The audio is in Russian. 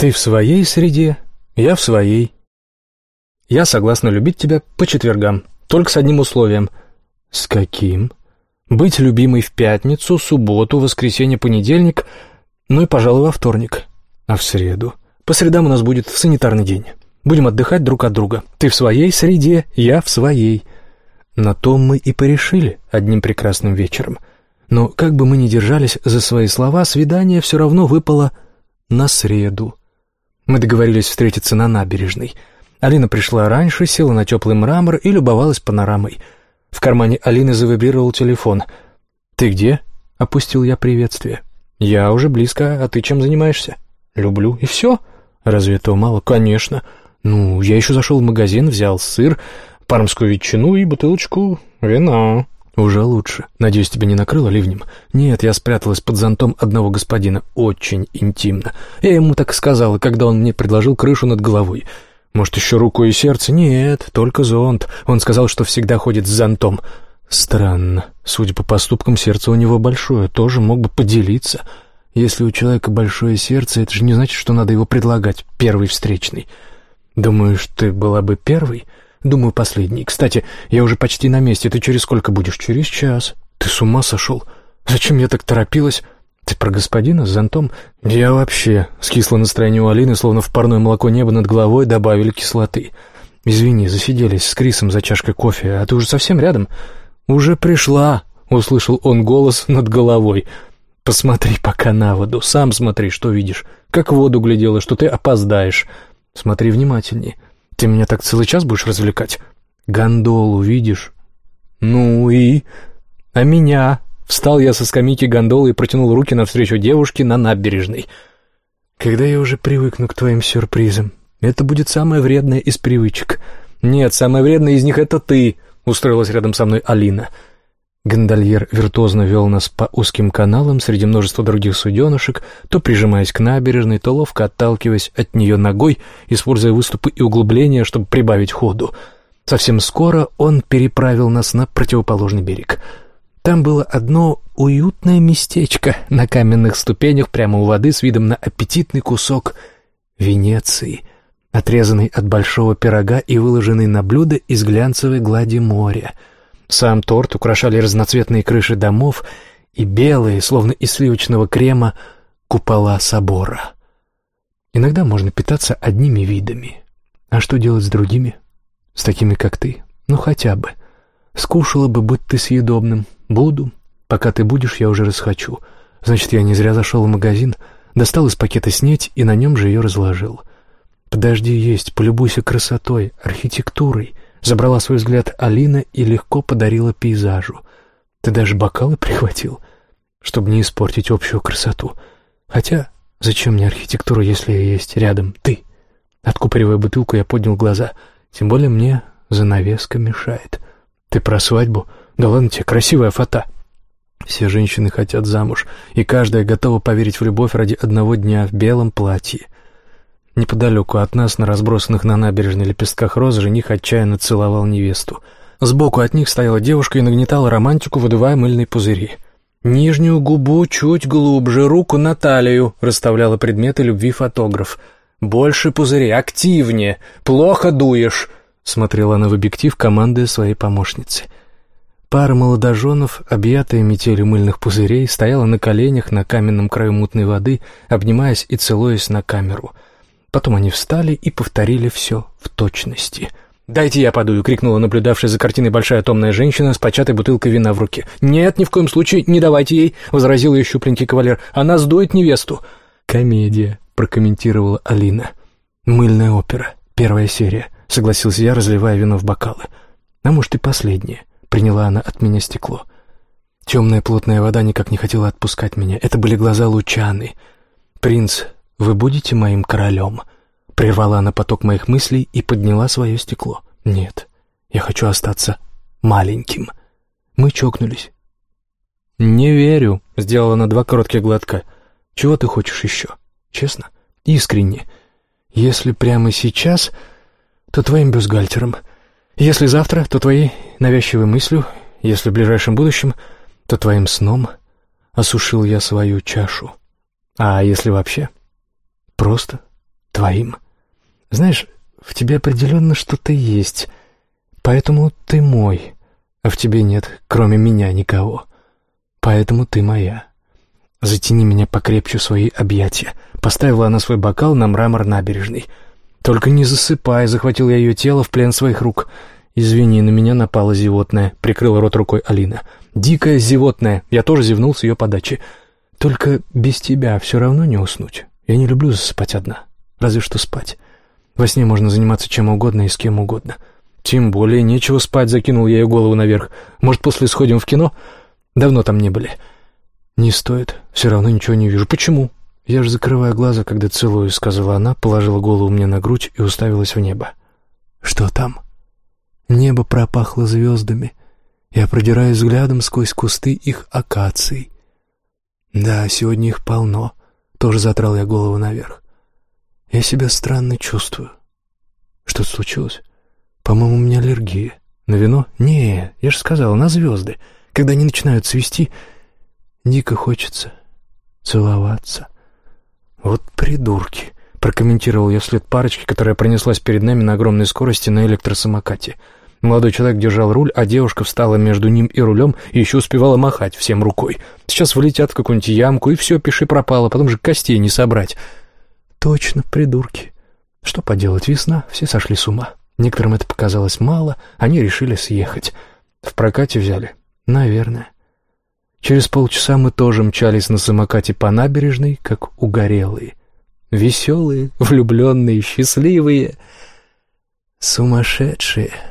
Ты в своей среде, я в своей. Я согласна любить тебя по четвергам, только с одним условием. С каким? Быть любимой в пятницу, субботу, воскресенье, понедельник, ну и, пожалуй, во вторник. А в среду? По средам у нас будет санитарный день. Будем отдыхать друг от друга. Ты в своей среде, я в своей. На том мы и порешили одним прекрасным вечером. Но как бы мы ни держались за свои слова, свидание все равно выпало на среду. Мы договорились встретиться на набережной. Алина пришла раньше, села на теплый мрамор и любовалась панорамой. В кармане Алины завибрировал телефон. «Ты где?» — опустил я приветствие. «Я уже близко, а ты чем занимаешься?» «Люблю. И все?» «Разве этого мало?» «Конечно. Ну, я еще зашел в магазин, взял сыр, пармскую ветчину и бутылочку вина». «Уже лучше. Надеюсь, тебя не накрыло ливнем?» «Нет, я спряталась под зонтом одного господина. Очень интимно. Я ему так сказала, когда он мне предложил крышу над головой. Может, еще руку и сердце? Нет, только зонт. Он сказал, что всегда ходит с зонтом. Странно. Судя по поступкам, сердце у него большое. Тоже мог бы поделиться. Если у человека большое сердце, это же не значит, что надо его предлагать. Первый встречный. Думаешь, ты была бы первой?» Думаю, последний. Кстати, я уже почти на месте. Ты через сколько будешь? Через час. Ты с ума сошел? Зачем я так торопилась? Ты про господина с зонтом? Я вообще... Скисло настроение у Алины, словно в парное молоко неба над головой добавили кислоты. Извини, засиделись с Крисом за чашкой кофе, а ты уже совсем рядом? Уже пришла, услышал он голос над головой. Посмотри пока на воду, сам смотри, что видишь. Как в воду глядела, что ты опоздаешь. Смотри внимательнее. Ты меня так целый час будешь развлекать? Гондолу видишь? Ну и... А меня? Встал я со скамейки гондолы и протянул руки навстречу девушке на набережной. Когда я уже привыкну к твоим сюрпризам? Это будет самое вредное из привычек. Нет, самое вредное из них — это ты, — устроилась рядом со мной Алина. — Гондольер виртуозно вел нас по узким каналам среди множества других суденышек, то прижимаясь к набережной, то ловко отталкиваясь от нее ногой, используя выступы и углубления, чтобы прибавить ходу. Совсем скоро он переправил нас на противоположный берег. Там было одно уютное местечко на каменных ступенях прямо у воды с видом на аппетитный кусок Венеции, отрезанный от большого пирога и выложенный на блюдо из глянцевой глади моря — сам торт украшали разноцветные крыши домов и белые, словно из сливочного крема, купола собора. Иногда можно питаться одними видами. А что делать с другими? С такими, как ты? Ну, хотя бы. Скушала бы быть ты съедобным. Буду. Пока ты будешь, я уже расхочу. Значит, я не зря зашел в магазин, достал из пакета снеть и на нем же ее разложил. Подожди есть, полюбуйся красотой, архитектурой — Забрала свой взгляд Алина и легко подарила пейзажу. Ты даже бокалы прихватил, чтобы не испортить общую красоту. Хотя, зачем мне архитектура, если есть рядом ты? Откупоривая бутылку, я поднял глаза. Тем более мне занавеска мешает. Ты про свадьбу? Да ладно тебе, красивая фата. Все женщины хотят замуж, и каждая готова поверить в любовь ради одного дня в белом платье — Неподалеку от нас, на разбросанных на набережной лепестках роз, жених отчаянно целовал невесту. Сбоку от них стояла девушка и нагнетала романтику, выдувая мыльные пузыри. «Нижнюю губу чуть глубже, руку на талию», — расставляла предметы любви фотограф. «Больше пузырей, активнее, плохо дуешь», — смотрела она в объектив, командуя своей помощнице. Пара молодоженов, объятая метелью мыльных пузырей, стояла на коленях на каменном краю мутной воды, обнимаясь и целуясь на камеру — Потом они встали и повторили все в точности. «Дайте я подую!» — крикнула наблюдавшая за картиной большая томная женщина с початой бутылкой вина в руке. «Нет, ни в коем случае, не давайте ей!» — возразил ее щупленький кавалер. «Она сдует невесту!» «Комедия!» — прокомментировала Алина. «Мыльная опера. Первая серия», — согласился я, разливая вино в бокалы. «А может, и последняя?» — приняла она от меня стекло. Темная плотная вода никак не хотела отпускать меня. Это были глаза Лучаны. Принц «Вы будете моим королем?» Прервала она поток моих мыслей и подняла свое стекло. «Нет, я хочу остаться маленьким». Мы чокнулись. «Не верю», — сделала она два коротких глотка. «Чего ты хочешь еще? Честно? Искренне. Если прямо сейчас, то твоим бюстгальтером. Если завтра, то твоей навязчивой мыслью. Если в ближайшем будущем, то твоим сном. Осушил я свою чашу. А если вообще?» Просто твоим. Знаешь, в тебе определенно что-то есть, поэтому ты мой, а в тебе нет, кроме меня, никого. Поэтому ты моя. Затяни меня покрепче свои объятия. Поставила она свой бокал на мрамор набережной. Только не засыпай, захватил я ее тело в плен своих рук. Извини, на меня напала зевотная, прикрыла рот рукой Алина. Дикая зевотная, я тоже зевнул с ее подачи. Только без тебя все равно не уснуть. Я не люблю засыпать одна, разве что спать. Во сне можно заниматься чем угодно и с кем угодно. Тем более нечего спать, закинул я ее голову наверх. Может, после сходим в кино? Давно там не были. Не стоит, все равно ничего не вижу. Почему? Я же закрываю глаза, когда целую, сказала она, положила голову мне на грудь и уставилась в небо. Что там? Небо пропахло звездами. Я продираю взглядом сквозь кусты их акаций. Да, сегодня их полно. Тоже затрал я голову наверх. Я себя странно чувствую. Что случилось? По-моему, у меня аллергия. На вино? Не, я же сказал, на звезды. Когда они начинают цвести, дико хочется целоваться. Вот придурки, прокомментировал я вслед парочки, которая пронеслась перед нами на огромной скорости на электросамокате. Молодой человек держал руль, а девушка встала между ним и рулем и еще успевала махать всем рукой. Сейчас вылетят в какую-нибудь ямку, и все, пиши пропало, потом же костей не собрать. Точно, придурки. Что поделать, весна, все сошли с ума. Некоторым это показалось мало, они решили съехать. В прокате взяли? Наверное. Через полчаса мы тоже мчались на самокате по набережной, как угорелые. Веселые, влюбленные, счастливые, сумасшедшие —